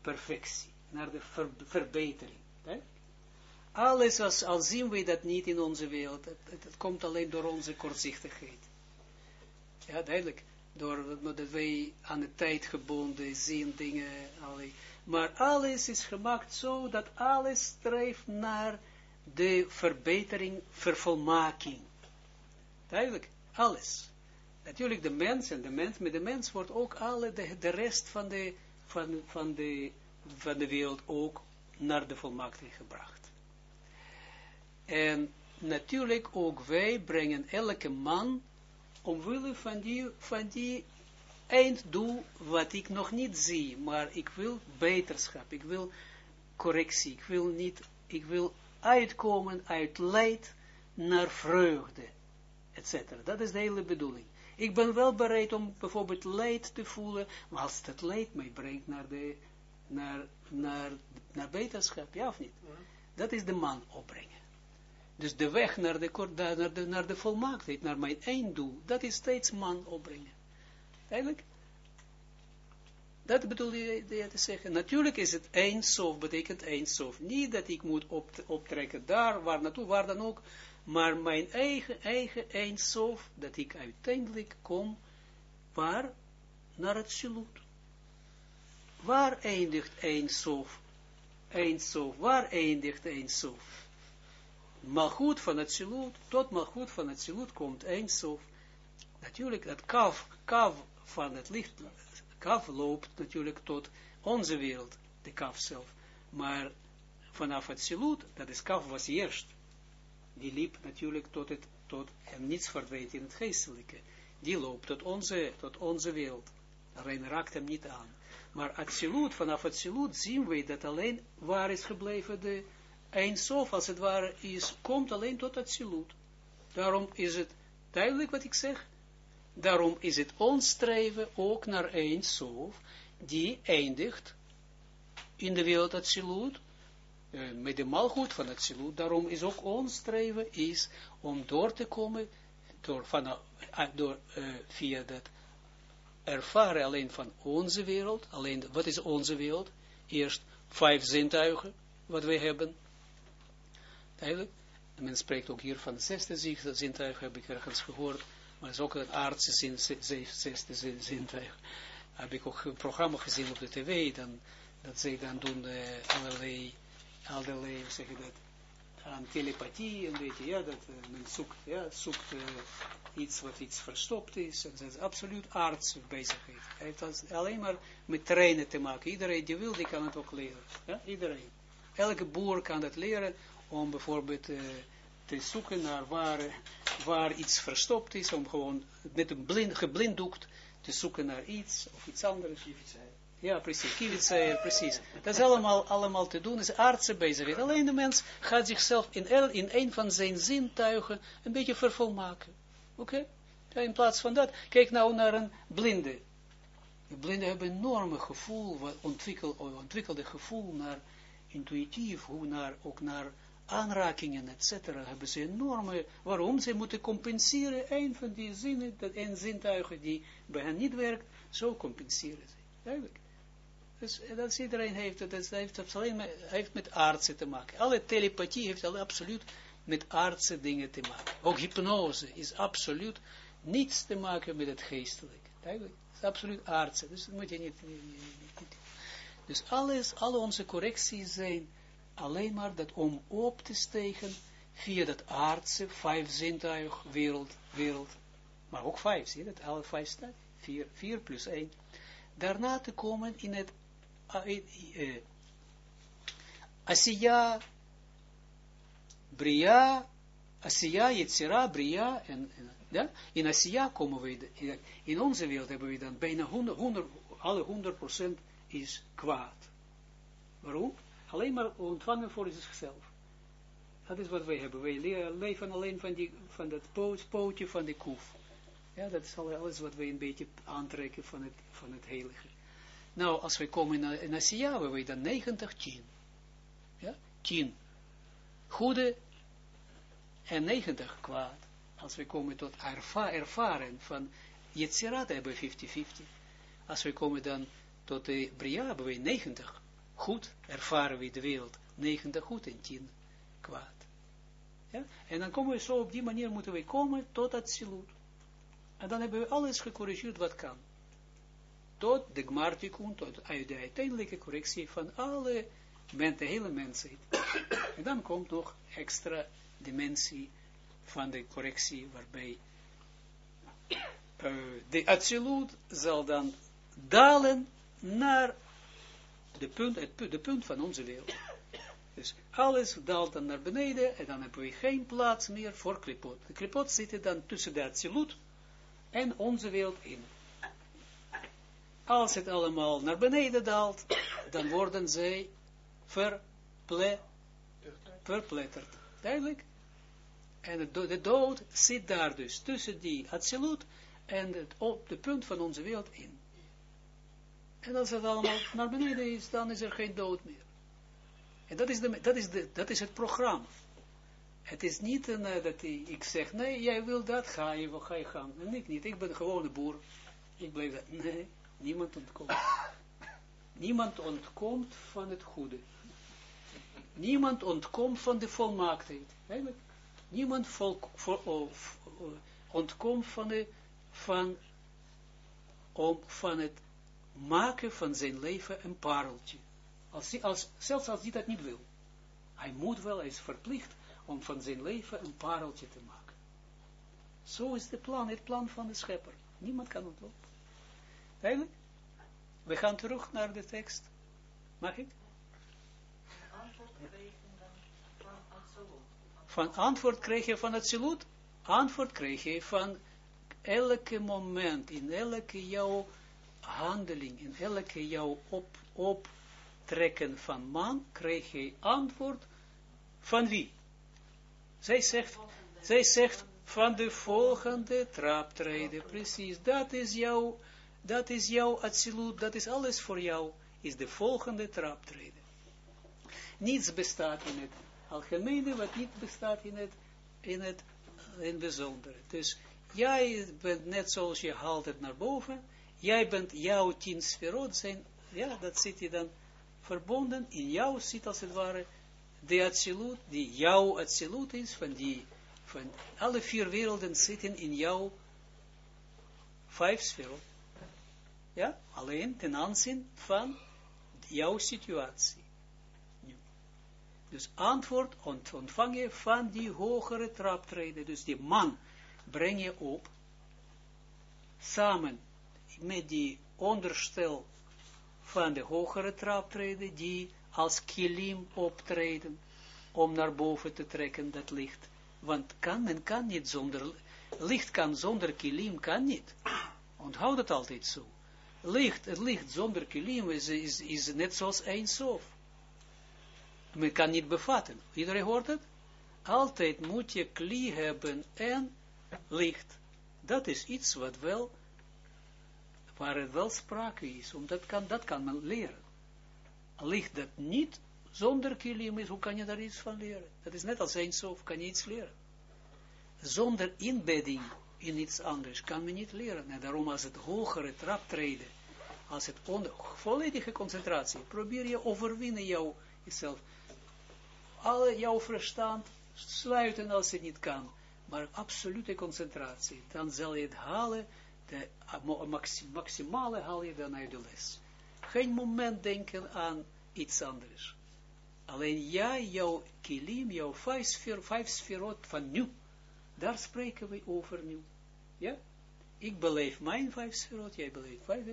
perfectie, naar de verbetering. Alles, als, al zien we dat niet in onze wereld, het, komt alleen door onze kortzichtigheid. Ja, duidelijk. Doordat wij aan de tijd gebonden zien dingen, alle, maar alles is gemaakt zo dat alles streeft naar de verbetering, vervolmaking. Duidelijk, alles. Natuurlijk de mens en de mens, met de mens wordt ook alle, de, de rest van de, van, van, de, van de wereld ook naar de volmaaktheid gebracht. En natuurlijk ook wij brengen elke man omwille van die, van die einddoel wat ik nog niet zie, maar ik wil beterschap, ik wil correctie, ik wil niet, ik wil uitkomen uit leid naar vreugde, etc. Dat is de hele bedoeling. Ik ben wel bereid om bijvoorbeeld leid te voelen, maar als dat leid mij brengt naar de, naar, naar, naar beterschap, ja of niet? Dat is de man opbrengen. Dus de weg naar de, naar de, naar de volmaaktheid, naar mijn einddoel, dat is steeds man opbrengen. Eigenlijk? Dat bedoel je te zeggen. Natuurlijk is het eindsof, betekent eindsof. Niet dat ik moet optrekken daar, waar naartoe, waar dan ook. Maar mijn eigen, eigen eindsof, dat ik uiteindelijk kom, waar? Naar het salut. Waar eindigt eindsof? Eindsof, waar eindigt eindsof? Malgoed van het salut, tot malgoed van het salut komt eindsof. Natuurlijk, dat kaf, kaf van het licht, kaf loopt natuurlijk tot onze wereld, de kaf zelf. Maar vanaf het salut, dat is kaf was eerst, die liep natuurlijk tot het, tot, en niets verdwijnt in het geestelijke. Die loopt tot onze, tot onze wereld. Alleen raakt hem niet aan. Maar absoluut, vanaf absoluut zien we dat alleen waar is gebleven de eindsof, als het ware, is, komt alleen tot absoluut. Daarom is het duidelijk wat ik zeg. Daarom is het ons streven ook naar eindsof, die eindigt in de wereld absoluut, uh, met de malgoed van het silut. Daarom is ook ons streven is om door te komen, door, van, uh, door uh, via dat ervaren alleen van onze wereld, alleen, wat is onze wereld? Eerst vijf zintuigen, wat wij hebben. Eigenlijk, men spreekt ook hier van de zesde zintuig, heb ik ergens gehoord, maar het is ook een aardse zin, zesde zintuig. Heb ik ook een programma gezien op de tv, dan, dat zij dan doen uh, allerlei allerlei, zeg je dat, aan telepathie, een beetje, ja, dat uh, men zoekt, ja, zoekt uh, iets wat iets verstopt is, en dat is absoluut aardse bezigheid. Hij heeft alleen maar met trainen te maken. Iedereen die wil, die kan het ook leren. Ja, iedereen. Elke boer kan het leren om bijvoorbeeld uh, te zoeken naar waar, waar iets verstopt is, om gewoon met een blind, geblinddoekt te zoeken naar iets of iets anders. Ja, precies. Kivitseer, precies. Dat is allemaal, allemaal te doen, is aardse bezigheid. Alleen de mens gaat zichzelf in, el, in een van zijn zintuigen een beetje vervolmaken. Oké? Okay? in plaats van dat, kijk nou naar een blinde. De blinden hebben een enorme gevoel, ontwikkel, ontwikkelde gevoel naar intuïtief, hoe naar, ook naar aanrakingen, et cetera, hebben ze enorme, waarom? Ze moeten compenseren, een van die zinnen, dat een zintuigen die bij hen niet werkt, zo compenseren ze. Dus dat iedereen heeft, dat heeft, alleen met, heeft met aardse te maken. Alle telepathie heeft al absoluut met aardse dingen te maken. Ook hypnose is absoluut niets te maken met het geestelijke. Het is absoluut aardse. Dus dat moet je niet, niet, niet, Dus alles, alle onze correcties zijn alleen maar dat om op te stegen via dat aardse, vijf zintuig wereld, wereld. Maar ook vijf, zie je dat? Alle vijf staan. Vier, vier plus één. Daarna te komen in het Asiya, Bria, Asiya, Yetzira, Bria, en, en in Asiya komen we, in, in onze wereld hebben we dan bijna 100, 100 alle 100% is kwaad. Waarom? Alleen maar ontvangen voor zichzelf. Dat is wat wij hebben. Wij leven alleen van, die, van dat pootje van de koef. Ja, dat is alles wat wij een beetje aantrekken van het, van het heilige. Nou, als we komen in, in Asia, we dan 90, 10. Ja, 10 goede en 90 kwaad. Als we komen tot erva ervaren van Yetzirat hebben we 50-50. Als we komen dan tot de Bria hebben we 90 goed, ervaren we de wereld. 90 goed en 10 kwaad. Ja? En dan komen we zo, op die manier moeten we komen tot het. En dan hebben we alles gecorrigeerd wat kan tot de gmartikun, tot de uiteindelijke correctie van alle, men, de hele mensheid. en dan komt nog extra dimensie van de correctie, waarbij uh, de absolute zal dan dalen naar de punt, het, de punt van onze wereld. Dus alles daalt dan naar beneden en dan hebben we geen plaats meer voor klipot. De klipot zitten dan tussen de absolute en onze wereld in. Als het allemaal naar beneden daalt, dan worden zij verple verpletterd. Duidelijk? En de dood zit daar dus tussen die absolute en het, op de punt van onze wereld in. En als het allemaal naar beneden is, dan is er geen dood meer. En dat is, de, dat is, de, dat is het programma. Het is niet een, uh, dat ik zeg, nee, jij wil dat, ga je, ga je gang. En ik niet, ik ben gewoon een boer. Ik blijf dat. Nee, niemand ontkomt. Niemand ontkomt van het goede. Niemand ontkomt van de volmaaktheid. Niemand vol, ontkomt van, de, van, om, van het maken van zijn leven een pareltje. Als, als, zelfs als hij dat niet wil. Hij moet wel, hij is verplicht om van zijn leven een pareltje te maken. Zo is het plan, het plan van de schepper. Niemand kan ontlopen. Duidelijk? We gaan terug naar de tekst. Mag ik? Van antwoord kreeg je van het salut. Antwoord kreeg je van elke moment, in elke jouw handeling, in elke jouw op, optrekken van man, kreeg je antwoord van wie? Zij zegt, zij zegt van de volgende traptreden, precies, dat is jouw, dat is jouw absoluut, dat is alles voor jou, is de volgende traptreden. Niets bestaat in het algemene, wat niet bestaat in het, in het in bijzondere. Dus jij bent net zoals je haalt het naar boven, jij bent jouw tien sferot zijn, ja, dat zit je dan verbonden, in jou zit als het ware de absolute, die jouw absolute is, van die, van alle vier werelden zitten in jouw vijf sferot. Ja, alleen ten aanzien van jouw situatie. Dus antwoord je van die hogere traptreden. Dus die man breng je op, samen met die onderstel van de hogere traptreden, die als kilim optreden, om naar boven te trekken, dat licht. Want kan, men kan niet zonder, licht kan zonder kilim, kan niet. Onthoud het altijd zo. Licht, het licht zonder kilim is, is, is net zoals een sof men kan niet bevatten. Iedereen hoort het? Altijd moet je klie hebben en licht. Dat is iets wat wel, waar het wel sprake is, omdat kan, dat kan men leren. Licht dat niet zonder kilim is, hoe kan je daar iets van leren? Dat is net als een sof, kan je iets leren. Zonder inbedding in iets anders kan men niet leren. En daarom als het hogere traptreden, als het volledige concentratie, probeer je overwinnen jou, jezelf, alle jouw verstand sluiten als het niet kan, maar absolute concentratie, dan zal je het halen, de maximale haal je dan uit de les. Geen moment denken aan iets anders. Alleen jij, jouw kilim, jouw vijf, sfer, vijf sferot van nu, daar spreken we over nu. Ja? Ik beleef mijn vijf sferot, jij beleeft vijf,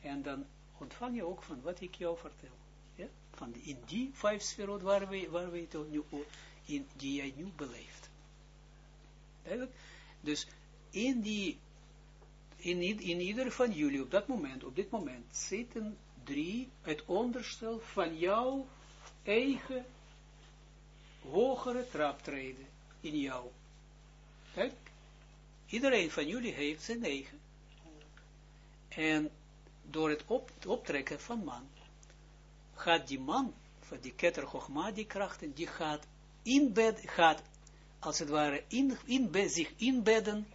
en dan ontvang je ook van wat ik jou vertel van in die vijf sferot waar we, waar we het nu, in, die jij nu beleeft. Duidelijk? Dus in die, in, in ieder van jullie op dat moment, op dit moment, zitten drie, het onderstel van jouw eigen hogere traptreden in jou. Kijk, iedereen van jullie heeft zijn eigen. En door het op, optrekken van man, gaat die man, van die Chochma, die krachten, die gaat inbed, gaat als het ware in, in, zich inbedden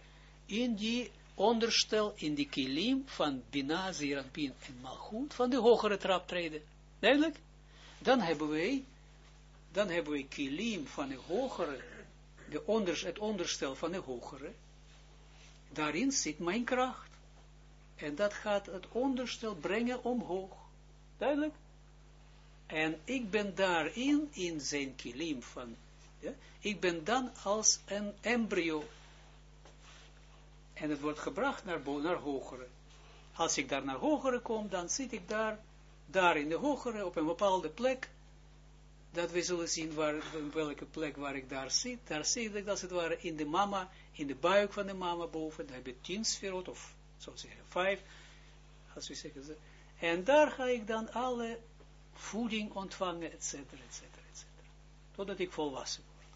in die onderstel, in die kilim van Bina, Zeranpin en Malchut, van de hogere traptreden. Duidelijk? Dan hebben wij, dan hebben wij kilim van de hogere, de het onderstel van de hogere, daarin zit mijn kracht. En dat gaat het onderstel brengen omhoog. Duidelijk? En ik ben daarin, in zijn kilim van, ja, ik ben dan als een embryo. En het wordt gebracht naar, naar hogere. Als ik daar naar hogere kom, dan zit ik daar, daar in de hogere, op een bepaalde plek. Dat we zullen zien waar, welke plek waar ik daar zit. Daar zit ik als het ware in de mama, in de buik van de mama boven. Dan heb je tien sferot, of zo zeggen, vijf. Als we zeggen, en daar ga ik dan alle voeding ontvangen, et cetera, et cetera, et cetera. Totdat ik volwassen word.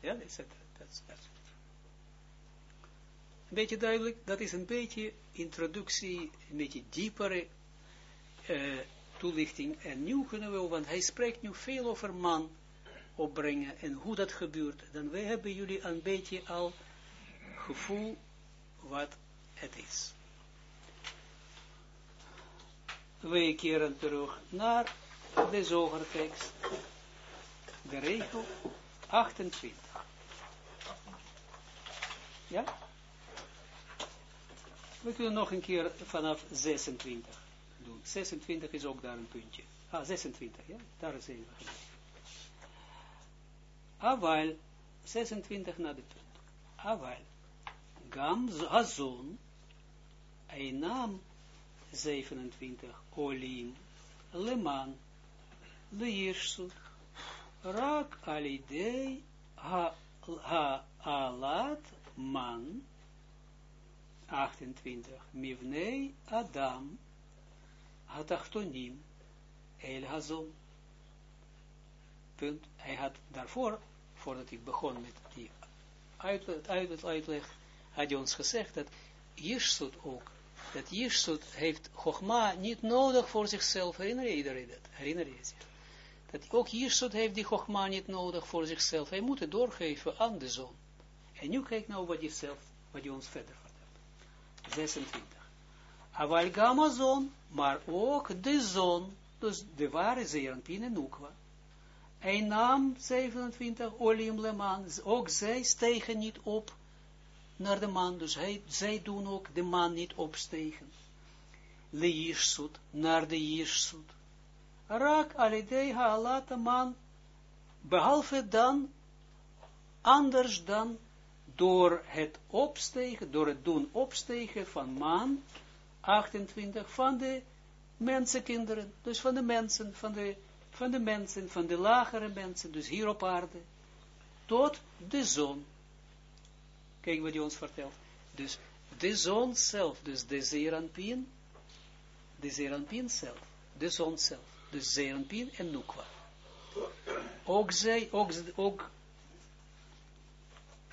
Ja, et cetera. That's Een beetje duidelijk, dat is een beetje introductie, een beetje diepere uh, toelichting. En nu kunnen we, want hij spreekt nu veel over man opbrengen en hoe dat gebeurt. Dan we hebben jullie een beetje al gevoel wat het is. We keren terug naar de zogertekst. De regel 28. Ja? We kunnen nog een keer vanaf 26 doen. 26 is ook daar een puntje. Ah, 26, ja? Daar is even gedaan. Aval, 26 naar de punt. Aval, gam hazon, hij nam 27 olim, leman, leersut, rak alidei ha, ha alat man, 28, mivnei adam, hatachtonim, el hazon. Punt. Hij had daarvoor voordat ik begon met die uitleg, uit, uitleg, had hij ons gezegd dat Jirsut ook, dat Jirsut heeft Chogma niet nodig voor zichzelf, herinner je iedereen dat? Herinner je zich? Dat ook Jirsut heeft die Chogma niet nodig voor zichzelf, hij moet het doorgeven aan de zon. En nu kijk nou wat je zelf, wat ons verder. 26. Aval gamma zon, maar ook de zon, dus de ware Zeranpin en Nukwa hij nam 27 Olim Leman, ook zij stegen niet op naar de man, dus zij doen ook de man niet opstegen. Le Jirsut, naar de Jirsut. Rak alidei haalata man, behalve dan, anders dan door het opstegen, door het doen opstegen van man, 28, van de mensenkinderen, dus van de mensen, van de van de mensen, van de lagere mensen, dus hier op aarde, tot de zon. Kijk wat hij ons vertelt. Dus de zon zelf, dus de Zeranpien, de Zeranpien zelf, de zon zelf, dus Zeranpien en Nukwa. Ook zij, ook, ook,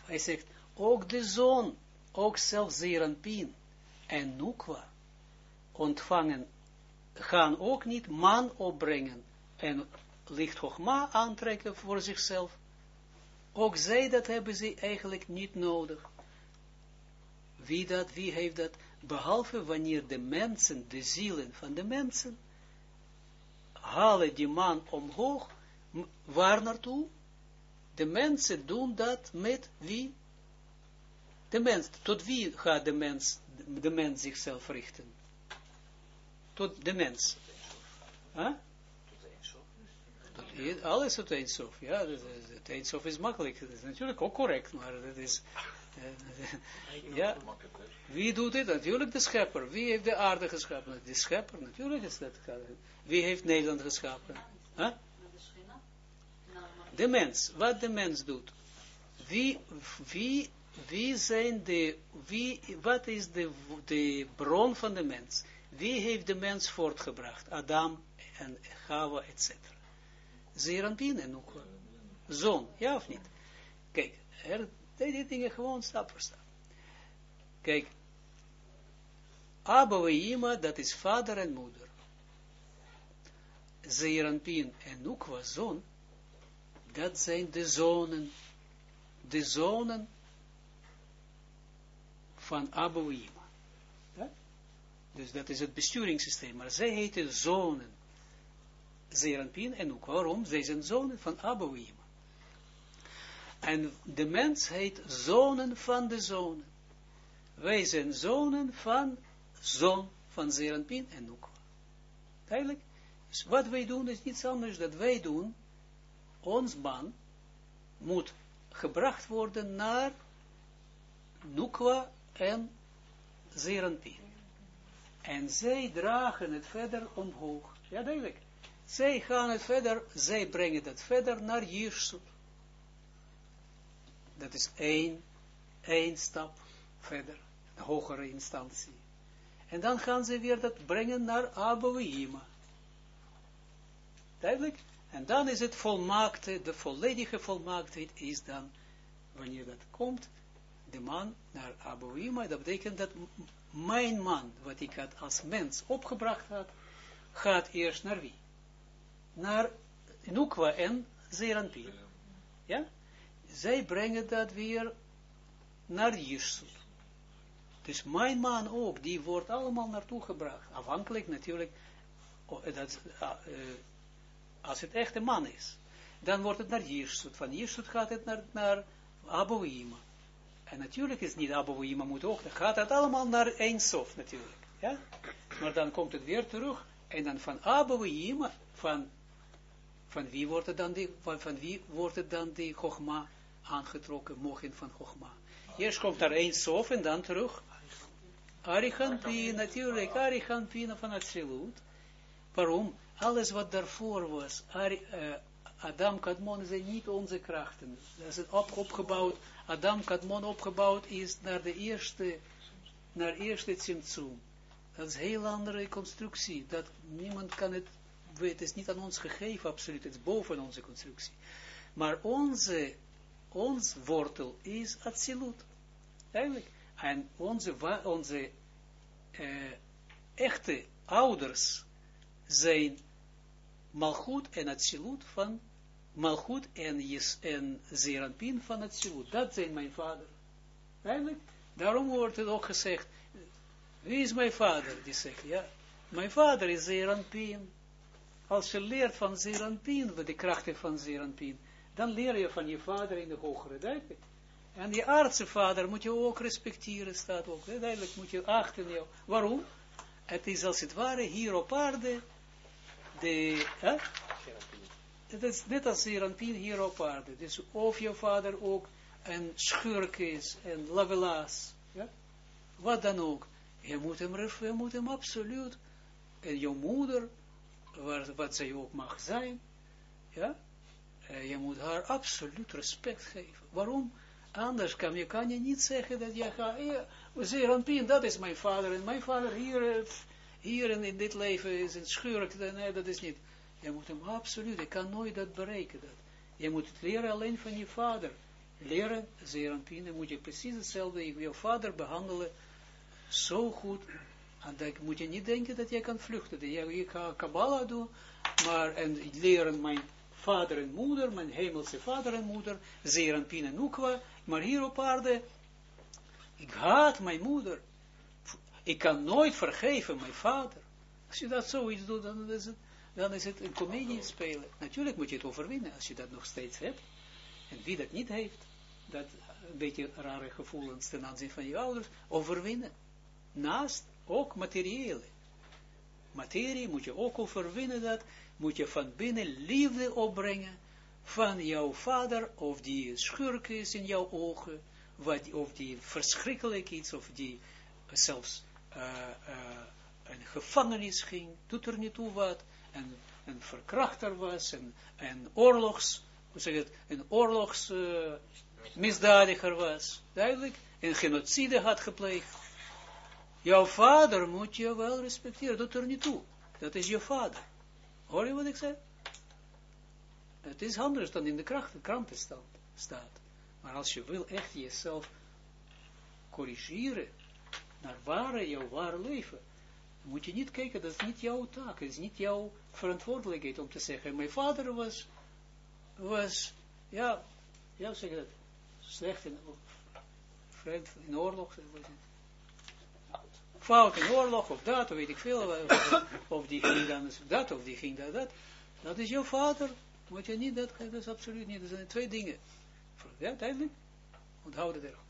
hij zegt, ook de zon, ook zelf Zeranpien en Nukwa ontvangen, gaan ook niet man opbrengen en licht Chogma aantrekken voor zichzelf. Ook zij, dat hebben ze eigenlijk niet nodig. Wie dat, wie heeft dat, behalve wanneer de mensen, de zielen van de mensen, halen die man omhoog, waar naartoe? De mensen doen dat met wie? De mens, tot wie gaat de mens, de mens zichzelf richten? Tot de mens. Huh? alles het Eindsof, ja, het Eindsof is makkelijk, dat is natuurlijk ook correct, maar dat is, uh, ja, wie doet dit? Natuurlijk de schepper, wie heeft de aarde geschapen? De schepper, natuurlijk is dat, wie heeft Nederland geschapen? Huh? De mens, wat de mens doet, wie, wie, wie zijn de, wie, wat is de, de bron van de mens? Wie heeft de mens voortgebracht? Adam en Chava, etc. Zeranpin en ook zon, ja of niet? Kijk, er, die dingen gewoon stap voor stap. Kijk, Abba dat is vader en moeder. Zeranpin en Nukwa, zon, dat zijn de zonen, de zonen van Abba Ima. Dus dat is het besturingssysteem, maar zij heten zonen. Zeranpin en ook waarom? Zij zijn zonen van Abouim. En de mens heet zonen van de zonen. Wij zijn zonen van zon van Zeranpin en Nukwa. Duidelijk? Dus wat wij doen is niets anders dat wij doen, ons man moet gebracht worden naar Nukwa en Zeranpin. En zij dragen het verder omhoog. Ja, duidelijk. Zij gaan het verder, zij brengen het verder naar Jirsut. Dat is één, één stap verder, een hogere instantie. En dan gaan ze weer dat brengen naar Abouima. Duidelijk? En dan is het volmaakte, de volledige volmaaktheid is dan, wanneer dat komt, de man naar Abouima, dat betekent dat mijn man, wat ik had als mens opgebracht had, gaat eerst naar wie? Naar Nukwa en Zeranpien. Ja? Zij brengen dat weer naar Jirsut. Dus mijn man ook, die wordt allemaal naartoe gebracht. Afhankelijk natuurlijk, dat, uh, als het echt een man is. Dan wordt het naar Jirsut. Van Jirsut gaat het naar, naar Abouima. En natuurlijk is niet Abouima moet ook, dan gaat het allemaal naar Eindsof natuurlijk. Ja? Maar dan komt het weer terug. En dan van Abouima, van, van wie wordt het dan die, van, van wie wordt het dan die Chogma aangetrokken, mogen van Chogma. Eerst komt er Eindsof en dan terug. Arichampin, natuurlijk, Arichampin van Zilut. Waarom? Alles wat daarvoor was, uh, Adam Kadmon zijn niet onze krachten. Dat is op, opgebouwd, Adam Kadmon opgebouwd is naar de eerste, naar eerste Tsimtsum. Dat is een heel andere constructie. Dat niemand kan het. Het is niet aan ons gegeven, absoluut. Het is boven onze constructie. Maar onze, ons wortel is Atsilut. Eigenlijk. En onze, onze uh, echte ouders zijn Malchut en Atsilut van Malchut en, Jes, en Zeranpin van Atsilut. Dat zijn mijn vader. Eigenlijk. Daarom wordt het ook gezegd, wie is mijn vader? Die zegt, ja, mijn vader is Zeranpin. Als je leert van Zeranpin, de krachten van Zeranpin, dan leer je van je vader in de hogere duidelijk. En die aardse vader moet je ook respecteren, staat ook. Duidelijk moet je achten jou. Waarom? Het is als het ware hier op aarde, de? Het is net als Serampin hier op aarde. Dus of je vader ook een schurk is, een lavelaas, ja? wat dan ook. Je moet hem, je moet hem absoluut, en je moeder, waar, wat zij ook mag zijn, ja, je moet haar absoluut respect geven. Waarom? Anders kan je, kan je niet zeggen dat je gaat, ja, dat is mijn vader, en mijn vader hier, eh, hier in, in dit leven is een schurk, nee, dat is niet. Je moet hem absoluut, je kan nooit dat bereiken. Dat. Je moet het leren alleen van je vader. Leren, Zeranpien, dan moet je precies hetzelfde, je vader behandelen, zo goed, en dan moet je niet denken dat je kan vluchten. Je, je Kabbalah doen, maar, en leren mijn vader en moeder, mijn hemelse vader en moeder, Zeranpien en Nukwa, maar hier op aarde, ik haat mijn moeder. Ik kan nooit vergeven mijn vader. Als je dat zoiets doet, dan is het, dan is het een comedie spelen. Natuurlijk moet je het overwinnen, als je dat nog steeds hebt. En wie dat niet heeft, dat een beetje rare gevoelens ten aanzien van je ouders, overwinnen. Naast ook materiële. Materie moet je ook overwinnen dat, moet je van binnen liefde opbrengen van jouw vader, of die schurk is in jouw ogen, wat, of die verschrikkelijk is, of die zelfs uh, uh, een gevangenis ging, doet er niet toe wat, en een verkrachter was, en een oorlogs, hoe zeg het, een oorlogsmisdadiger uh, was, duidelijk, een genocide had gepleegd. Jouw vader moet je wel respecteren, doet er niet toe. Dat is je vader. Hoor je wat ik zeg? Het is anders dan in de kracht, kranten staat. Maar als je wil echt jezelf corrigeren naar ware, jouw ware leven, moet je niet kijken, dat is niet jouw taak, het is niet jouw verantwoordelijkheid om te zeggen, mijn vader was, was, ja, ja, zeg dat, slecht in, vreemd in oorlog, fout in oorlog, of dat, weet ik veel, of, die ging dan dat, of die ging dat, dat, dat is jouw vader, moet je niet, dat, dat is absoluut niet. Dat zijn twee dingen. Ja, duidelijk? Onthoud het erop.